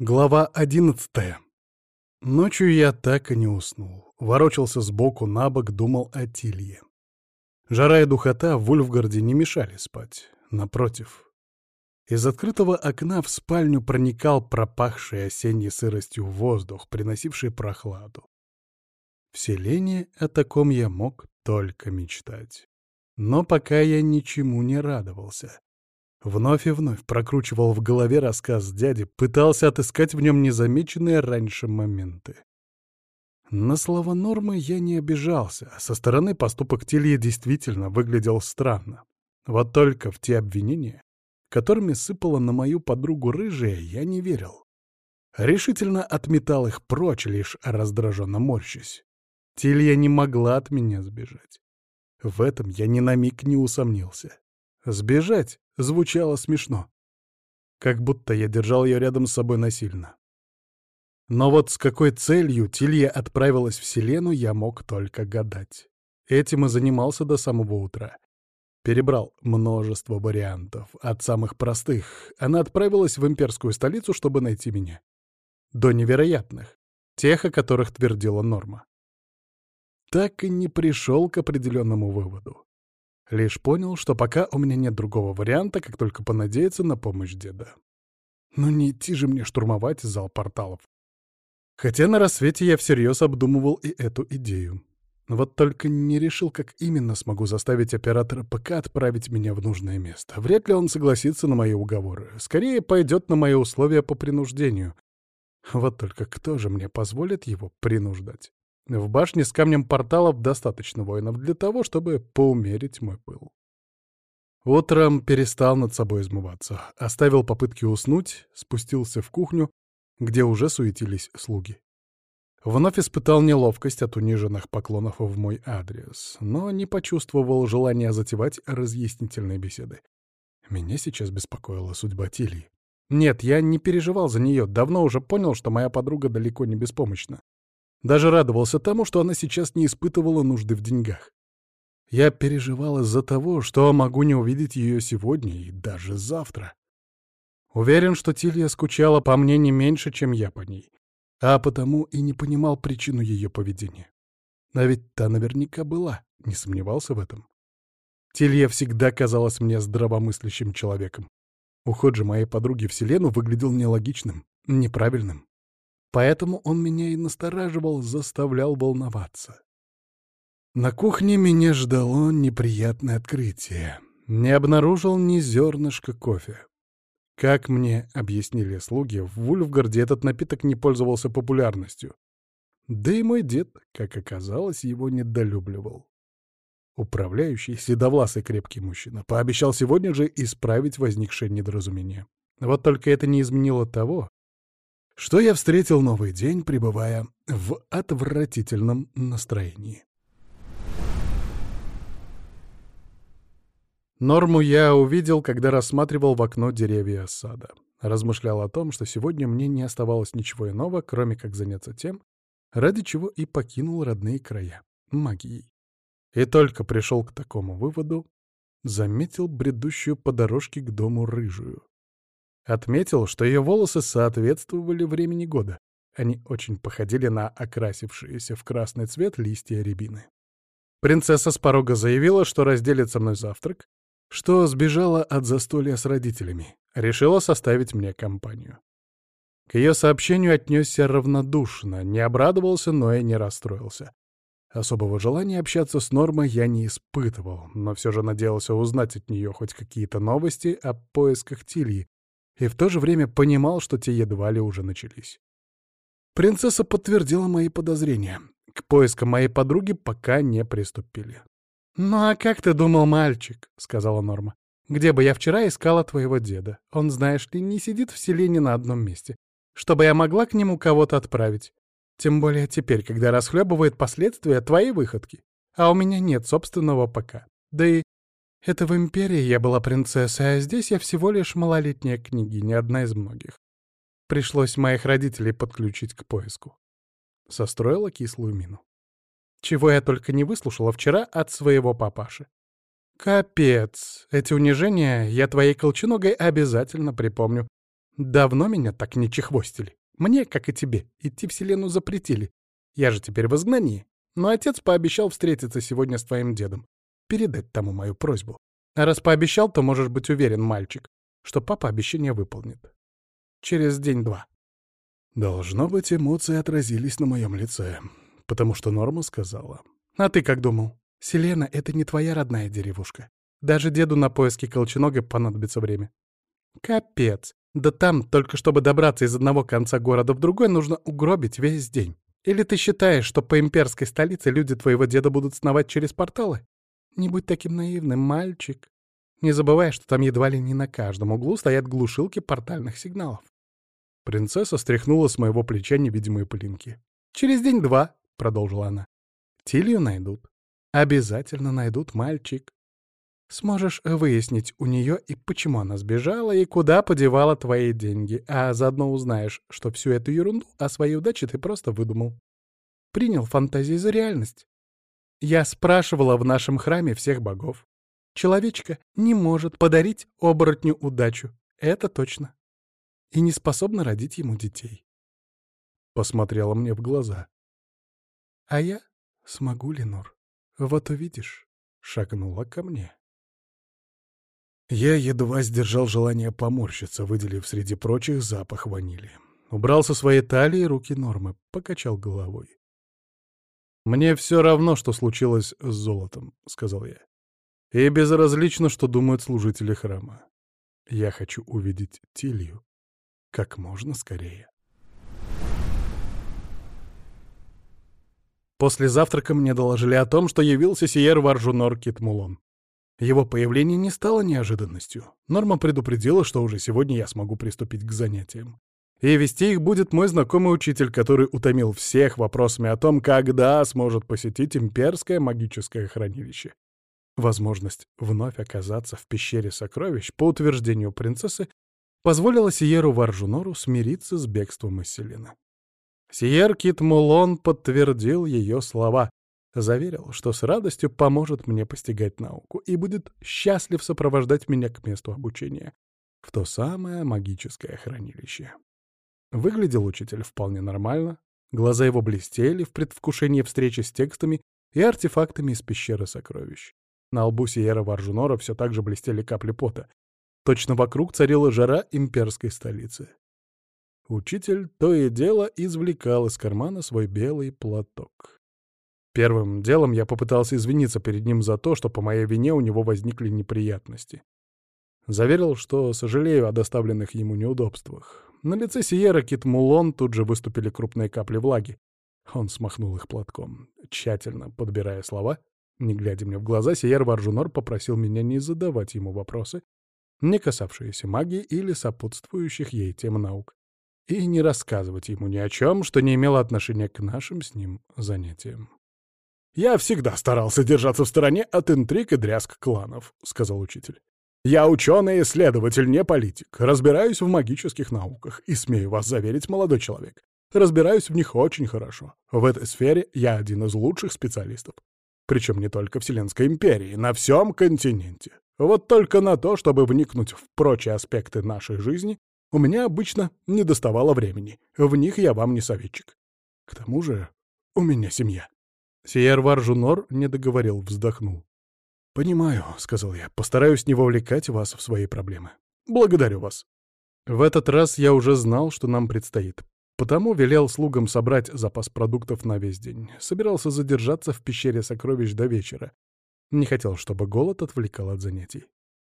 Глава одиннадцатая. Ночью я так и не уснул. Ворочался сбоку на бок, думал о Тилье. Жара и духота в Вульфгарде не мешали спать. Напротив. Из открытого окна в спальню проникал пропахший осенней сыростью воздух, приносивший прохладу. В селении о таком я мог только мечтать. Но пока я ничему не радовался. Вновь и вновь прокручивал в голове рассказ дяди, пытался отыскать в нем незамеченные раньше моменты. На слова нормы я не обижался, со стороны поступок Тилья действительно выглядел странно. Вот только в те обвинения, которыми сыпала на мою подругу рыжая, я не верил. Решительно отметал их прочь, лишь раздраженно морщась. Тилья не могла от меня сбежать. В этом я ни на миг не усомнился. Сбежать звучало смешно. Как будто я держал ее рядом с собой насильно. Но вот с какой целью Тилья отправилась в Селену, я мог только гадать. Этим и занимался до самого утра. Перебрал множество вариантов, от самых простых. Она отправилась в имперскую столицу, чтобы найти меня. До невероятных, тех, о которых твердила Норма. Так и не пришел к определенному выводу. Лишь понял, что пока у меня нет другого варианта, как только понадеяться на помощь деда. Ну не идти же мне штурмовать зал порталов. Хотя на рассвете я всерьез обдумывал и эту идею. Вот только не решил, как именно смогу заставить оператора ПК отправить меня в нужное место. Вряд ли он согласится на мои уговоры. Скорее пойдет на мои условия по принуждению. Вот только кто же мне позволит его принуждать? В башне с камнем порталов достаточно воинов для того, чтобы поумерить мой пыл. Утром перестал над собой измываться, оставил попытки уснуть, спустился в кухню, где уже суетились слуги. Вновь испытал неловкость от униженных поклонов в мой адрес, но не почувствовал желания затевать разъяснительные беседы. Меня сейчас беспокоила судьба Тильи. Нет, я не переживал за нее, давно уже понял, что моя подруга далеко не беспомощна. Даже радовался тому, что она сейчас не испытывала нужды в деньгах. Я переживал из-за того, что могу не увидеть ее сегодня и даже завтра. Уверен, что Тилья скучала по мне не меньше, чем я по ней, а потому и не понимал причину ее поведения. А ведь та наверняка была, не сомневался в этом. Тилья всегда казалась мне здравомыслящим человеком. Уход же моей подруги в Селену выглядел нелогичным, неправильным. Поэтому он меня и настораживал, заставлял волноваться. На кухне меня ждало неприятное открытие. Не обнаружил ни зернышка кофе. Как мне объяснили слуги, в Вульфгарде этот напиток не пользовался популярностью. Да и мой дед, как оказалось, его недолюбливал. Управляющий, седовласый крепкий мужчина, пообещал сегодня же исправить возникшее недоразумение. Вот только это не изменило того, что я встретил новый день, пребывая в отвратительном настроении. Норму я увидел, когда рассматривал в окно деревья сада. Размышлял о том, что сегодня мне не оставалось ничего иного, кроме как заняться тем, ради чего и покинул родные края — магией. И только пришел к такому выводу, заметил бредущую по дорожке к дому рыжую. Отметил, что ее волосы соответствовали времени года. Они очень походили на окрасившиеся в красный цвет листья рябины. Принцесса с порога заявила, что разделит со мной завтрак, что сбежала от застолья с родителями, решила составить мне компанию. К ее сообщению отнесся равнодушно, не обрадовался, но и не расстроился. Особого желания общаться с Нормой я не испытывал, но все же надеялся узнать от нее хоть какие-то новости о поисках Тильи, и в то же время понимал, что те едва ли уже начались. Принцесса подтвердила мои подозрения. К поискам моей подруги пока не приступили. «Ну а как ты думал, мальчик?» — сказала Норма. «Где бы я вчера искала твоего деда? Он, знаешь ли, не сидит в селении на одном месте, чтобы я могла к нему кого-то отправить. Тем более теперь, когда расхлебывает последствия твоей выходки. А у меня нет собственного пока. Да и это в Империи я была принцессой, а здесь я всего лишь малолетняя княгиня, одна из многих. Пришлось моих родителей подключить к поиску. Состроила кислую мину. Чего я только не выслушала вчера от своего папаши. Капец, эти унижения я твоей колченогой обязательно припомню. Давно меня так не чехвостили. Мне, как и тебе, идти в Селену запретили. Я же теперь в изгнании. Но отец пообещал встретиться сегодня с твоим дедом. Передать тому мою просьбу. А раз пообещал, то можешь быть уверен, мальчик, что папа обещание выполнит. Через день-два. Должно быть, эмоции отразились на моем лице, потому что Норма сказала. А ты как думал? Селена — это не твоя родная деревушка. Даже деду на поиски колченога понадобится время. Капец. Да там, только чтобы добраться из одного конца города в другой, нужно угробить весь день. Или ты считаешь, что по имперской столице люди твоего деда будут сновать через порталы? Не будь таким наивным, мальчик. Не забывай, что там едва ли не на каждом углу стоят глушилки портальных сигналов. Принцесса стряхнула с моего плеча невидимые пылинки. «Через день-два», — продолжила она, — «Тилью найдут. Обязательно найдут, мальчик. Сможешь выяснить у нее и почему она сбежала, и куда подевала твои деньги, а заодно узнаешь, что всю эту ерунду о своей удаче ты просто выдумал. Принял фантазии за реальность. Я спрашивала в нашем храме всех богов. Человечка не может подарить оборотню удачу, это точно. И не способна родить ему детей. Посмотрела мне в глаза. А я смогу, Ленур. Вот увидишь, шагнула ко мне. Я едва сдержал желание поморщиться, выделив среди прочих запах ванили. Убрал со своей талии руки Нормы, покачал головой. «Мне все равно, что случилось с золотом», — сказал я. «И безразлично, что думают служители храма. Я хочу увидеть Тилью как можно скорее». После завтрака мне доложили о том, что явился Сиер Варжунор Китмулон. Его появление не стало неожиданностью. Норма предупредила, что уже сегодня я смогу приступить к занятиям. И вести их будет мой знакомый учитель, который утомил всех вопросами о том, когда сможет посетить имперское магическое хранилище. Возможность вновь оказаться в пещере сокровищ, по утверждению принцессы, позволила Сиеру Варжунору смириться с бегством из Селена. Сиер Кит Мулон подтвердил ее слова, Заверил, что с радостью поможет мне постигать науку и будет счастлив сопровождать меня к месту обучения, в то самое магическое хранилище. Выглядел учитель вполне нормально, глаза его блестели в предвкушении встречи с текстами и артефактами из пещеры сокровищ. На лбу Сиера Варжунора все так же блестели капли пота. Точно вокруг царила жара имперской столицы. Учитель то и дело извлекал из кармана свой белый платок. Первым делом я попытался извиниться перед ним за то, что по моей вине у него возникли неприятности. Заверил, что сожалею о доставленных ему неудобствах. На лице Сиера Китмулон тут же выступили крупные капли влаги. Он смахнул их платком, тщательно подбирая слова. Не глядя мне в глаза, Сиер Варжунор попросил меня не задавать ему вопросы, не касавшиеся магии или сопутствующих ей тем наук, и не рассказывать ему ни о чем, что не имело отношения к нашим с ним занятиям. «Я всегда старался держаться в стороне от интриг и дрязг кланов», — сказал учитель. «Я ученый-исследователь, не политик. Разбираюсь в магических науках и, смею вас заверить, молодой человек, разбираюсь в них очень хорошо. В этой сфере я один из лучших специалистов. Причем не только Вселенской империи, на всем континенте. Вот только на то, чтобы вникнуть в прочие аспекты нашей жизни, у меня обычно не доставало времени. В них я вам не советчик. К тому же у меня семья. Сиер Варжунор не договорил, вздохнул. «Понимаю», — сказал я, — «постараюсь не вовлекать вас в свои проблемы. Благодарю вас». В этот раз я уже знал, что нам предстоит. Потому велел слугам собрать запас продуктов на весь день. Собирался задержаться в пещере сокровищ до вечера. Не хотел, чтобы голод отвлекал от занятий.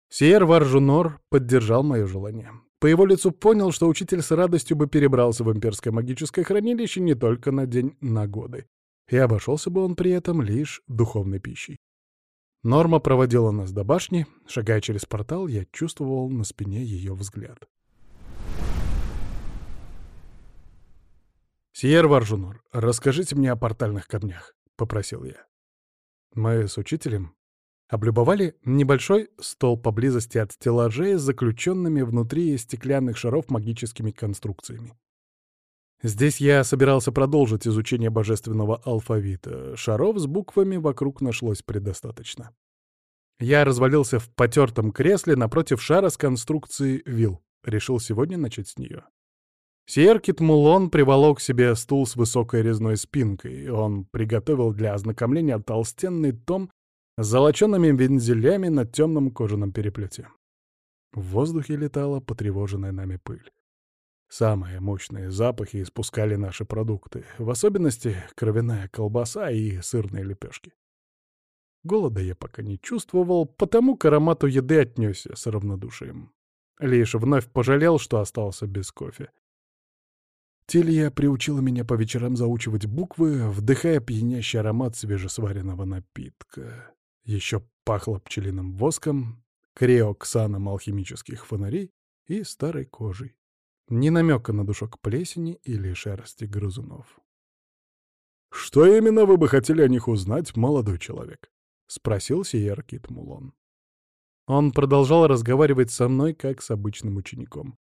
Сиер Варжунор поддержал мое желание. По его лицу понял, что учитель с радостью бы перебрался в имперское магическое хранилище не только на день, на годы и обошелся бы он при этом лишь духовной пищей. Норма проводила нас до башни. Шагая через портал, я чувствовал на спине ее взгляд. «Сиер Варжунор, расскажите мне о портальных камнях», — попросил я. Мы с учителем облюбовали небольшой стол поблизости от стеллажей с заключенными внутри стеклянных шаров магическими конструкциями. Здесь я собирался продолжить изучение божественного алфавита. Шаров с буквами вокруг нашлось предостаточно. Я развалился в потертом кресле напротив шара с конструкцией вил. Решил сегодня начать с нее. Сиеркит Мулон приволок себе стул с высокой резной спинкой. Он приготовил для ознакомления толстенный том с золоченными вензелями на темном кожаном переплете. В воздухе летала потревоженная нами пыль. Самые мощные запахи испускали наши продукты, в особенности кровяная колбаса и сырные лепешки. Голода я пока не чувствовал, потому к аромату еды отнесся с равнодушием. Лишь вновь пожалел, что остался без кофе. Телья приучила меня по вечерам заучивать буквы, вдыхая пьянящий аромат свежесваренного напитка. Еще пахло пчелиным воском, креоксаном алхимических фонарей и старой кожей. Ни намека на душок плесени или шерсти грызунов. «Что именно вы бы хотели о них узнать, молодой человек?» — спросил Сиер Китмулон. Он продолжал разговаривать со мной, как с обычным учеником.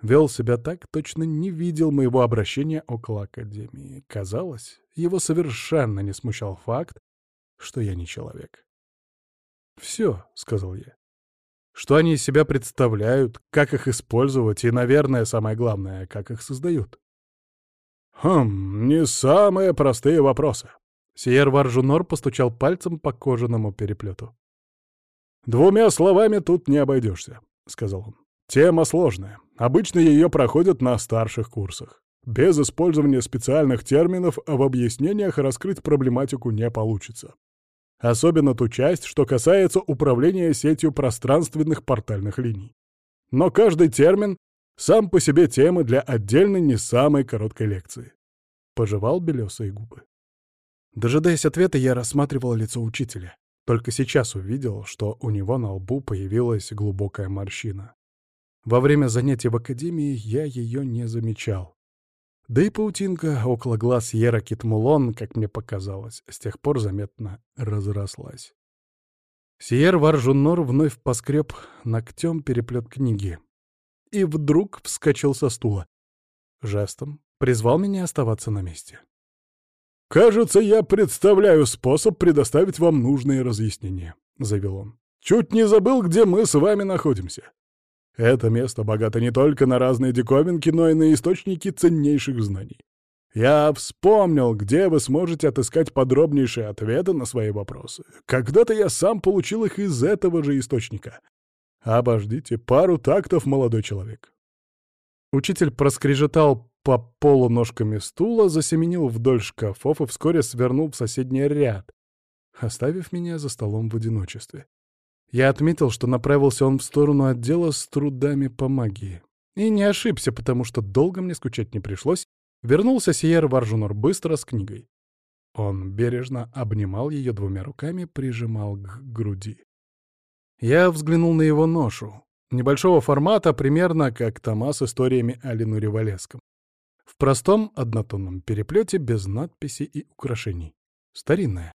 Вел себя так, точно не видел моего обращения около Академии. Казалось, его совершенно не смущал факт, что я не человек. «Все», — сказал я. «Что они из себя представляют, как их использовать и, наверное, самое главное, как их создают?» «Хм, не самые простые вопросы». Сиер Варжунор постучал пальцем по кожаному переплету. «Двумя словами тут не обойдешься», — сказал он. «Тема сложная. Обычно ее проходят на старших курсах. Без использования специальных терминов в объяснениях раскрыть проблематику не получится. Особенно ту часть, что касается управления сетью пространственных портальных линий. Но каждый термин сам по себе тема для отдельной не самой короткой лекции. Пожевал белесые губы. Дожидаясь ответа, я рассматривал лицо учителя. Только сейчас увидел, что у него на лбу появилась глубокая морщина. Во время занятий в академии я ее не замечал. Да и паутинка около глаз Ера Китмулон, как мне показалось, с тех пор заметно разрослась. Сиер Варжунор вновь поскреб ногтем переплет книги. И вдруг вскочил со стула. Жестом призвал меня оставаться на месте. «Кажется, я представляю способ предоставить вам нужные разъяснения», — заявил он. «Чуть не забыл, где мы с вами находимся. Это место богато не только на разные диковинки, но и на источники ценнейших знаний. Я вспомнил, где вы сможете отыскать подробнейшие ответы на свои вопросы. Когда-то я сам получил их из этого же источника. Обождите пару тактов, молодой человек. Учитель проскрежетал по полу ножками стула, засеменил вдоль шкафов и вскоре свернул в соседний ряд, оставив меня за столом в одиночестве. Я отметил, что направился он в сторону отдела с трудами по магии. И не ошибся, потому что долго мне скучать не пришлось. Вернулся Сиер Варжунор быстро с книгой. Он бережно обнимал ее двумя руками, прижимал к груди. Я взглянул на его ношу. Небольшого формата, примерно как тома с историями о Ленуре Валеском. В простом однотонном переплете без надписей и украшений. Старинная.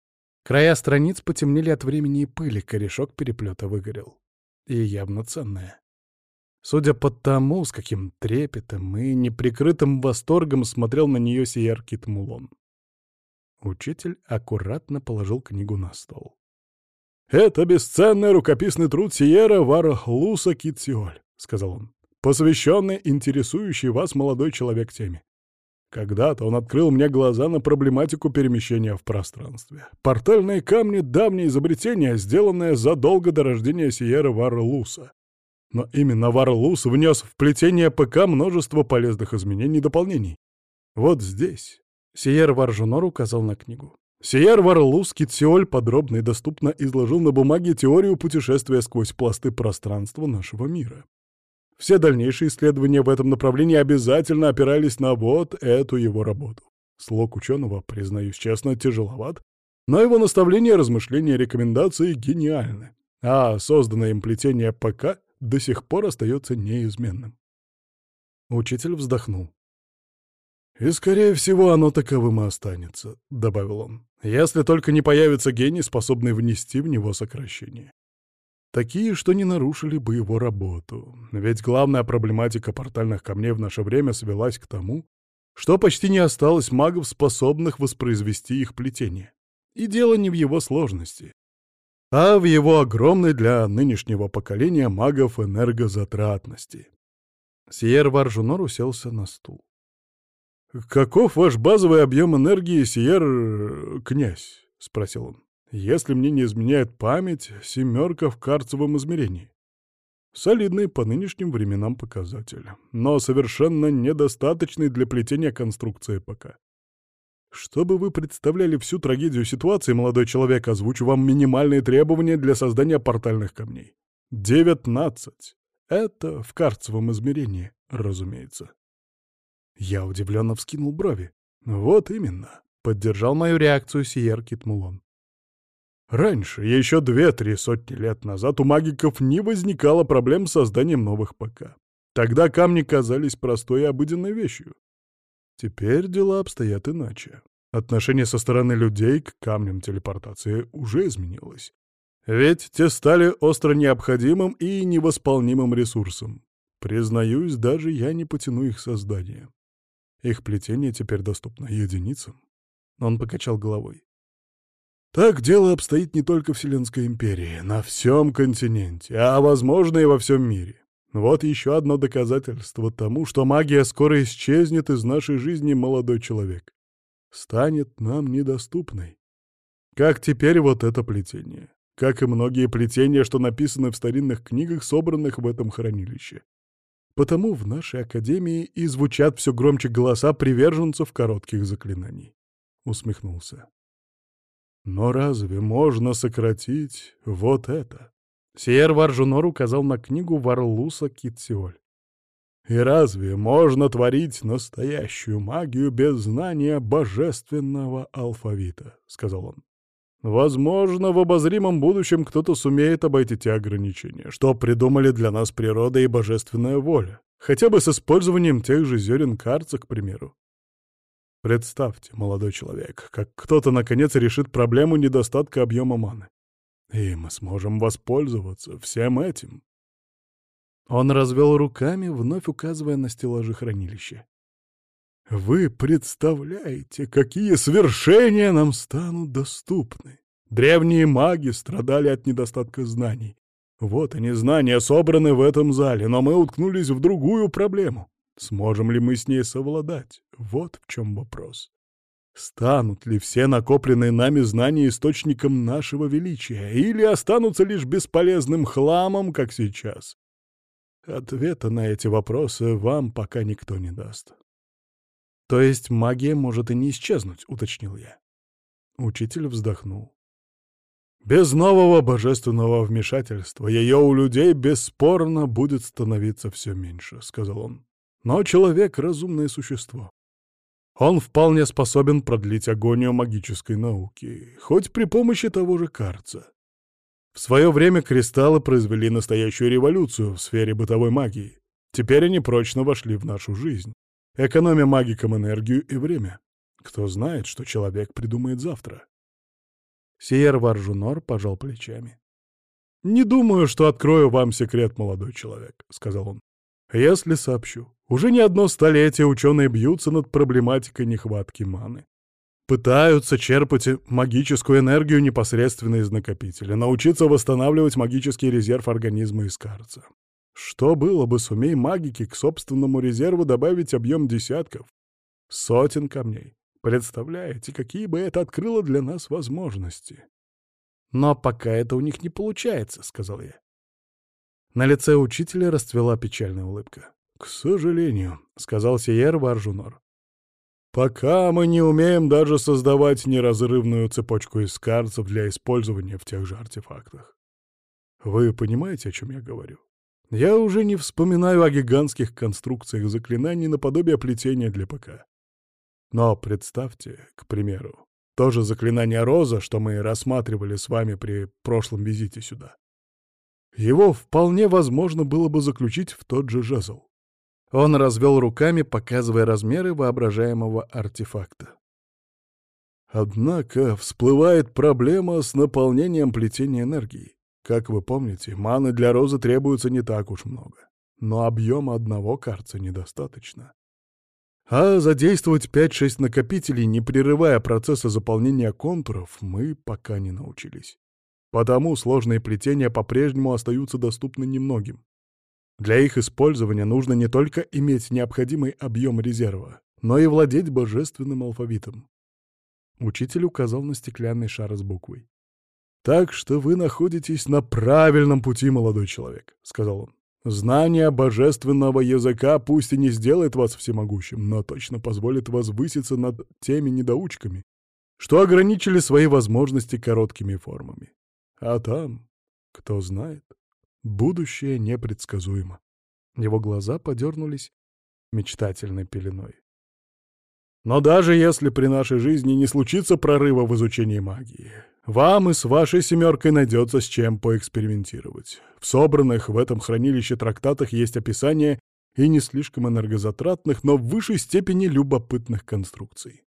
Края страниц потемнели от времени и пыли, корешок переплета выгорел. И явно ценная. Судя по тому, с каким трепетом и неприкрытым восторгом смотрел на нее Сияр Китмулон. Учитель аккуратно положил книгу на стол. «Это бесценный рукописный труд Сиера Вархлуса Китсиоль», — сказал он, — «посвященный интересующий вас молодой человек теме. Когда-то он открыл мне глаза на проблематику перемещения в пространстве. Портальные камни — давнее изобретение, сделанное задолго до рождения Сиера Варлуса. Но именно Варлус внес в плетение ПК множество полезных изменений и дополнений. Вот здесь. Сиер Варжунор указал на книгу. Сиер Варлус Китсиоль подробно и доступно изложил на бумаге теорию путешествия сквозь пласты пространства нашего мира. Все дальнейшие исследования в этом направлении обязательно опирались на вот эту его работу. Слог ученого, признаюсь честно, тяжеловат, но его наставления, размышления рекомендации гениальны, а созданное им плетение ПК до сих пор остается неизменным. Учитель вздохнул. «И, скорее всего, оно таковым и останется», — добавил он, «если только не появится гений, способный внести в него сокращение. Такие, что не нарушили бы его работу. Ведь главная проблематика портальных камней в наше время свелась к тому, что почти не осталось магов, способных воспроизвести их плетение. И дело не в его сложности, а в его огромной для нынешнего поколения магов энергозатратности. Сиер Варжунор уселся на стул. «Каков ваш базовый объем энергии, Сиер... Э, князь?» — спросил он. «Если мне не изменяет память, семерка в карцевом измерении. Солидный по нынешним временам показатель, но совершенно недостаточный для плетения конструкции пока. Чтобы вы представляли всю трагедию ситуации, молодой человек, озвучу вам минимальные требования для создания портальных камней. Девятнадцать. Это в карцевом измерении, разумеется. Я удивленно вскинул брови. Вот именно, поддержал мою реакцию Сиер Китмулон. Раньше, еще две-три сотни лет назад, у магиков не возникало проблем с созданием новых ПК. Тогда камни казались простой и обыденной вещью. Теперь дела обстоят иначе. Отношение со стороны людей к камням телепортации уже изменилось. Ведь те стали остро необходимым и невосполнимым ресурсом. Признаюсь, даже я не потяну их создание. Их плетение теперь доступно единицам. Он покачал головой. Так дело обстоит не только в Вселенской империи, на всем континенте, а, возможно, и во всем мире. Вот еще одно доказательство тому, что магия скоро исчезнет из нашей жизни, молодой человек. Станет нам недоступной. Как теперь вот это плетение. Как и многие плетения, что написаны в старинных книгах, собранных в этом хранилище. Потому в нашей академии и звучат все громче голоса приверженцев коротких заклинаний. Усмехнулся. Но разве можно сократить вот это? Сиер Варжунор указал на книгу Варлуса Китсиоль. И разве можно творить настоящую магию без знания божественного алфавита? — сказал он. Возможно, в обозримом будущем кто-то сумеет обойти те ограничения, что придумали для нас природа и божественная воля, хотя бы с использованием тех же зерен карца, к примеру. Представьте, молодой человек, как кто-то наконец решит проблему недостатка объема маны. И мы сможем воспользоваться всем этим. Он развел руками, вновь указывая на стеллажи хранилища. Вы представляете, какие свершения нам станут доступны? Древние маги страдали от недостатка знаний. Вот они, знания, собраны в этом зале, но мы уткнулись в другую проблему. Сможем ли мы с ней совладать? Вот в чем вопрос. Станут ли все накопленные нами знания источником нашего величия, или останутся лишь бесполезным хламом, как сейчас? Ответа на эти вопросы вам пока никто не даст. То есть магия может и не исчезнуть, уточнил я. Учитель вздохнул. Без нового божественного вмешательства ее у людей бесспорно будет становиться все меньше, сказал он. Но человек — разумное существо. Он вполне способен продлить агонию магической науки, хоть при помощи того же карца. В свое время кристаллы произвели настоящую революцию в сфере бытовой магии. Теперь они прочно вошли в нашу жизнь, экономя магикам энергию и время. Кто знает, что человек придумает завтра. Сиер Варжунор пожал плечами. «Не думаю, что открою вам секрет, молодой человек», — сказал он. «Если сообщу. Уже не одно столетие ученые бьются над проблематикой нехватки маны. Пытаются черпать магическую энергию непосредственно из накопителя, научиться восстанавливать магический резерв организма из карца. Что было бы, сумей магики к собственному резерву добавить объем десятков, сотен камней? Представляете, какие бы это открыло для нас возможности? Но пока это у них не получается, — сказал я. На лице учителя расцвела печальная улыбка. «К сожалению», — сказал Сиер Варжунор. «Пока мы не умеем даже создавать неразрывную цепочку из карцев для использования в тех же артефактах. Вы понимаете, о чем я говорю? Я уже не вспоминаю о гигантских конструкциях заклинаний наподобие плетения для ПК. Но представьте, к примеру, то же заклинание Роза, что мы рассматривали с вами при прошлом визите сюда. Его вполне возможно было бы заключить в тот же жезл. Он развел руками, показывая размеры воображаемого артефакта. Однако всплывает проблема с наполнением плетения энергии. Как вы помните, маны для розы требуется не так уж много. Но объема одного карца недостаточно. А задействовать 5-6 накопителей, не прерывая процесса заполнения контуров, мы пока не научились. Потому сложные плетения по-прежнему остаются доступны немногим. Для их использования нужно не только иметь необходимый объем резерва, но и владеть божественным алфавитом. Учитель указал на стеклянный шар с буквой. «Так что вы находитесь на правильном пути, молодой человек», — сказал он. «Знание божественного языка пусть и не сделает вас всемогущим, но точно позволит возвыситься над теми недоучками, что ограничили свои возможности короткими формами. А там, кто знает, будущее непредсказуемо». Его глаза подернулись мечтательной пеленой. Но даже если при нашей жизни не случится прорыва в изучении магии, вам и с вашей семеркой найдется с чем поэкспериментировать. В собранных в этом хранилище трактатах есть описание и не слишком энергозатратных, но в высшей степени любопытных конструкций.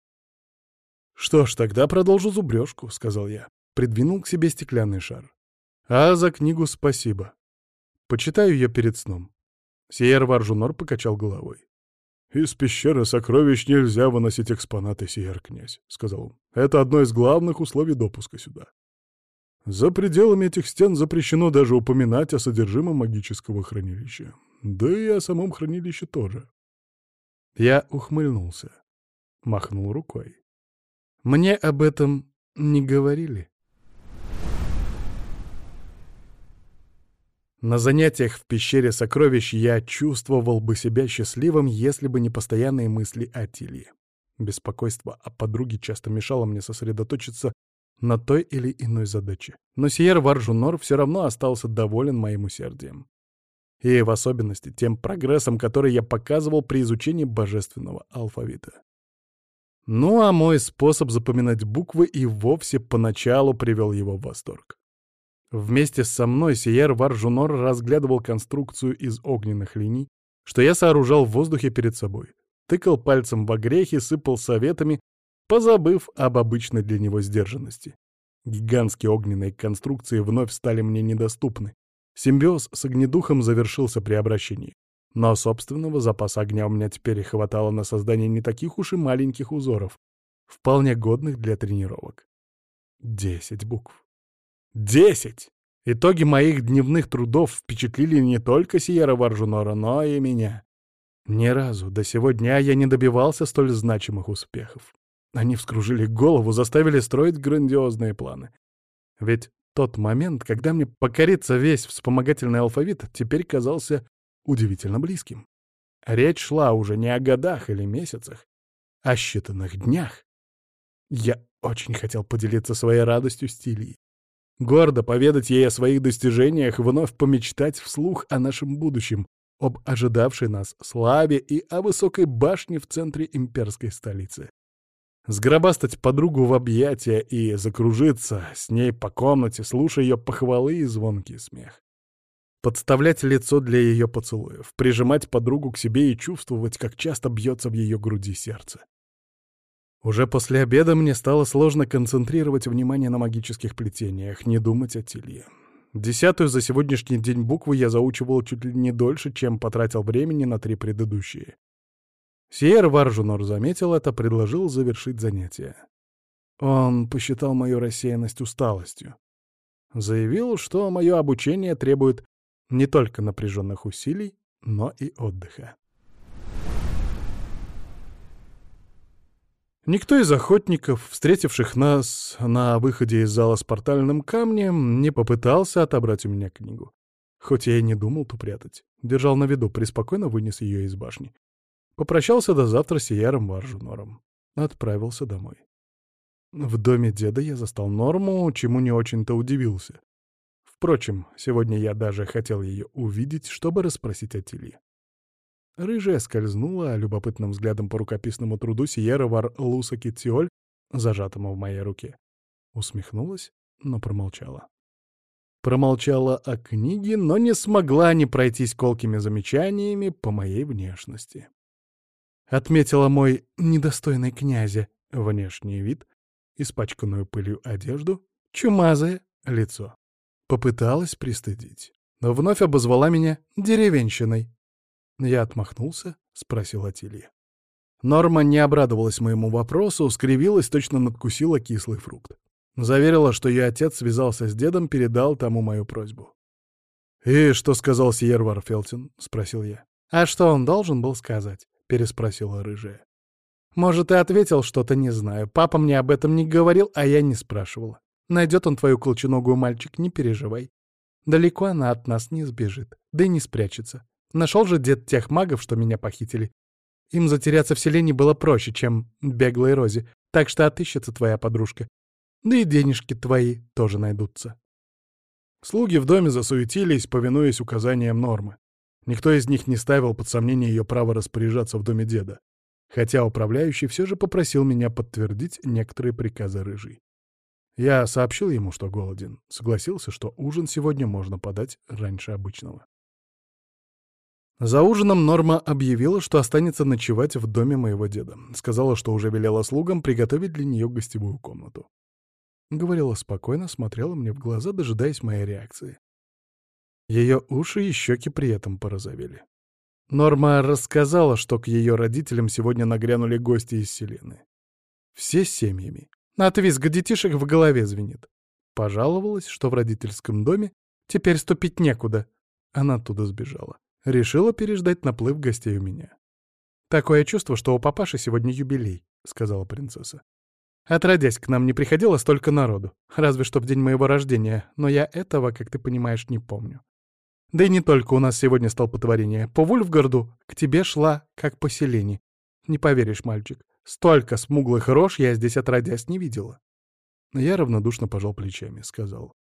«Что ж, тогда продолжу зубрежку», — сказал я. Придвинул к себе стеклянный шар. «А за книгу спасибо. Почитаю ее перед сном». Сиер Варжунор покачал головой. «Из пещеры сокровищ нельзя выносить экспонаты, сиер князь», — сказал он. «Это одно из главных условий допуска сюда. За пределами этих стен запрещено даже упоминать о содержимом магического хранилища. Да и о самом хранилище тоже». Я ухмыльнулся, махнул рукой. «Мне об этом не говорили». На занятиях в пещере сокровищ я чувствовал бы себя счастливым, если бы не постоянные мысли о Тилье. Беспокойство о подруге часто мешало мне сосредоточиться на той или иной задаче. Но Сиер Варжунор все равно остался доволен моим усердием. И в особенности тем прогрессом, который я показывал при изучении божественного алфавита. Ну а мой способ запоминать буквы и вовсе поначалу привел его в восторг. Вместе со мной Сиер Варжунор разглядывал конструкцию из огненных линий, что я сооружал в воздухе перед собой. Тыкал пальцем в огрехи, сыпал советами, позабыв об обычной для него сдержанности. Гигантские огненные конструкции вновь стали мне недоступны. Симбиоз с огнедухом завершился при обращении. Но собственного запаса огня у меня теперь хватало на создание не таких уж и маленьких узоров, вполне годных для тренировок. Десять букв. Десять! Итоги моих дневных трудов впечатлили не только Сиера Варжунора, но и меня. Ни разу до сего дня я не добивался столь значимых успехов. Они вскружили голову, заставили строить грандиозные планы. Ведь тот момент, когда мне покорится весь вспомогательный алфавит, теперь казался удивительно близким. Речь шла уже не о годах или месяцах, а о считанных днях. Я очень хотел поделиться своей радостью с Тильей. Гордо поведать ей о своих достижениях, вновь помечтать вслух о нашем будущем, об ожидавшей нас славе и о высокой башне в центре имперской столицы. Сгробастать подругу в объятия и закружиться с ней по комнате, слушая ее похвалы и звонкий смех. Подставлять лицо для ее поцелуев, прижимать подругу к себе и чувствовать, как часто бьется в ее груди сердце. Уже после обеда мне стало сложно концентрировать внимание на магических плетениях, не думать о Тилье. Десятую за сегодняшний день букву я заучивал чуть ли не дольше, чем потратил времени на три предыдущие. Сиер Варжунор заметил это, предложил завершить занятие. Он посчитал мою рассеянность усталостью. Заявил, что мое обучение требует не только напряженных усилий, но и отдыха. Никто из охотников, встретивших нас на выходе из зала с портальным камнем, не попытался отобрать у меня книгу. Хоть я и не думал ту прятать. Держал на виду, преспокойно вынес ее из башни. Попрощался до завтра с Ияром Варжунором. Отправился домой. В доме деда я застал Норму, чему не очень-то удивился. Впрочем, сегодня я даже хотел ее увидеть, чтобы расспросить о Тилье. Рыжая скользнула любопытным взглядом по рукописному труду Сиера Вар Луса Китсиоль, зажатому в моей руке. Усмехнулась, но промолчала. Промолчала о книге, но не смогла не пройтись колкими замечаниями по моей внешности. Отметила мой недостойный князя внешний вид, испачканную пылью одежду, чумазое лицо. Попыталась пристыдить, но вновь обозвала меня деревенщиной. Я отмахнулся, спросил Атилья. Норма не обрадовалась моему вопросу, скривилась, точно надкусила кислый фрукт. Заверила, что ее отец связался с дедом, передал тому мою просьбу. «И что сказал Сьер Варфелтин?» — спросил я. «А что он должен был сказать?» — переспросила рыжая. «Может, и ответил что-то, не знаю. Папа мне об этом не говорил, а я не спрашивала. Найдет он твою колченогую мальчик, не переживай. Далеко она от нас не сбежит, да и не спрячется. Нашел же дед тех магов, что меня похитили. Им затеряться в селении было проще, чем беглой Розе, так что отыщется твоя подружка. Да и денежки твои тоже найдутся». Слуги в доме засуетились, повинуясь указаниям нормы. Никто из них не ставил под сомнение ее право распоряжаться в доме деда, хотя управляющий все же попросил меня подтвердить некоторые приказы рыжий. Я сообщил ему, что голоден, согласился, что ужин сегодня можно подать раньше обычного. За ужином Норма объявила, что останется ночевать в доме моего деда. Сказала, что уже велела слугам приготовить для нее гостевую комнату. Говорила спокойно, смотрела мне в глаза, дожидаясь моей реакции. Ее уши и щеки при этом порозовели. Норма рассказала, что к ее родителям сегодня нагрянули гости из Селены. Все семьями. От визга детишек в голове звенит. Пожаловалась, что в родительском доме теперь ступить некуда. Она оттуда сбежала. Решила переждать наплыв гостей у меня. «Такое чувство, что у папаши сегодня юбилей», — сказала принцесса. Отродясь, к нам не приходило столько народу, разве что в день моего рождения, но я этого, как ты понимаешь, не помню. Да и не только у нас сегодня столпотворение. По Вульфгарду к тебе шла, как по селени. Не поверишь, мальчик, столько смуглых рож я здесь отродясь не видела. Я равнодушно пожал плечами, сказал.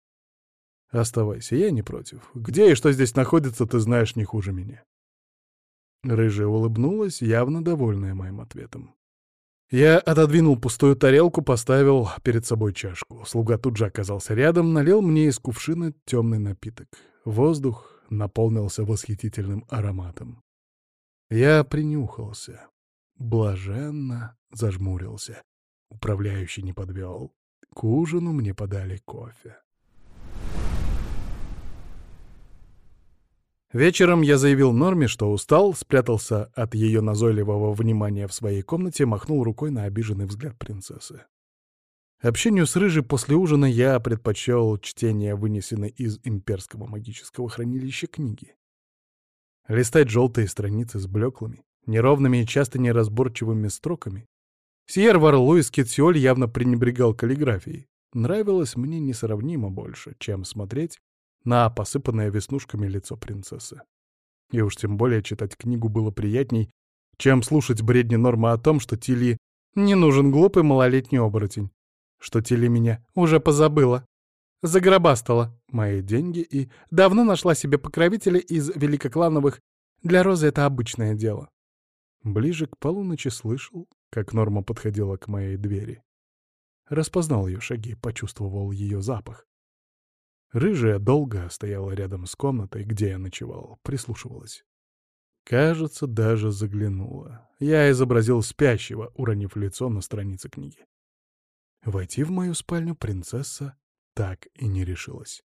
«Оставайся, я не против. Где и что здесь находится, ты знаешь не хуже меня». Рыжая улыбнулась, явно довольная моим ответом. Я отодвинул пустую тарелку, поставил перед собой чашку. Слуга тут же оказался рядом, налил мне из кувшина темный напиток. Воздух наполнился восхитительным ароматом. Я принюхался, блаженно зажмурился. Управляющий не подвел. К ужину мне подали кофе. Вечером я заявил Норме, что устал, спрятался от ее назойливого внимания в своей комнате, махнул рукой на обиженный взгляд принцессы. Общению с Рыжей после ужина я предпочел чтение вынесенной из имперского магического хранилища книги. Листать желтые страницы с блеклыми, неровными и часто неразборчивыми строками. Сьер Варлуис Китсиоль явно пренебрегал каллиграфией. Нравилось мне несравнимо больше, чем смотреть на посыпанное веснушками лицо принцессы. И уж тем более читать книгу было приятней, чем слушать бредни Норма о том, что Тили не нужен глупый малолетний оборотень, что Тили меня уже позабыла, загробастала мои деньги и давно нашла себе покровителя из великоклановых. Для Розы это обычное дело. Ближе к полуночи слышал, как Норма подходила к моей двери. Распознал ее шаги, почувствовал ее запах. Рыжая долго стояла рядом с комнатой, где я ночевал, прислушивалась. Кажется, даже заглянула. Я изобразил спящего, уронив лицо на странице книги. Войти в мою спальню принцесса так и не решилась.